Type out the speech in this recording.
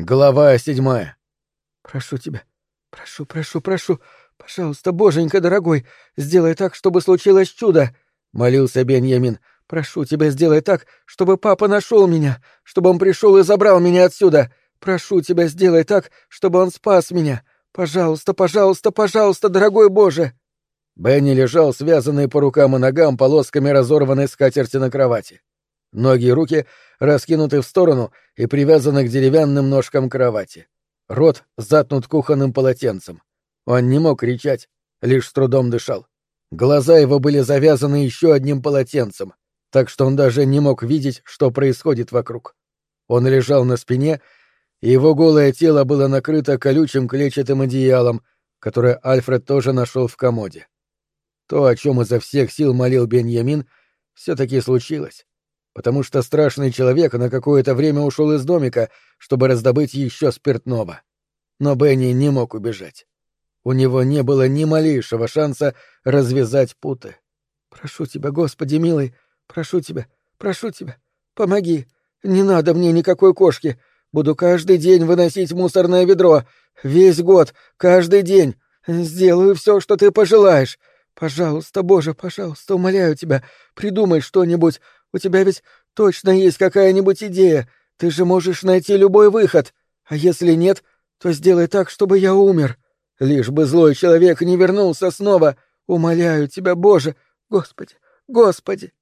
Глава седьмая. «Прошу тебя, прошу, прошу, прошу, пожалуйста, боженька дорогой, сделай так, чтобы случилось чудо!» — молился Беньямин. «Прошу тебя, сделай так, чтобы папа нашел меня, чтобы он пришел и забрал меня отсюда. Прошу тебя, сделай так, чтобы он спас меня. Пожалуйста, пожалуйста, пожалуйста, дорогой Боже!» Бенни лежал, связанный по рукам и ногам полосками разорванной скатерти на кровати. Ноги и руки раскинуты в сторону и привязаны к деревянным ножкам кровати. Рот затнут кухонным полотенцем. Он не мог кричать, лишь с трудом дышал. Глаза его были завязаны еще одним полотенцем, так что он даже не мог видеть, что происходит вокруг. Он лежал на спине, и его голое тело было накрыто колючим клетчатым одеялом, которое Альфред тоже нашел в комоде. То, о чем изо всех сил молил Беньямин, все-таки случилось потому что страшный человек на какое-то время ушел из домика, чтобы раздобыть еще спиртного. Но Бенни не мог убежать. У него не было ни малейшего шанса развязать путы. «Прошу тебя, Господи милый, прошу тебя, прошу тебя, помоги. Не надо мне никакой кошки. Буду каждый день выносить мусорное ведро. Весь год, каждый день. Сделаю все, что ты пожелаешь. Пожалуйста, Боже, пожалуйста, умоляю тебя, придумай что-нибудь, у тебя ведь точно есть какая-нибудь идея. Ты же можешь найти любой выход. А если нет, то сделай так, чтобы я умер. Лишь бы злой человек не вернулся снова. Умоляю тебя, Боже, Господи, Господи!»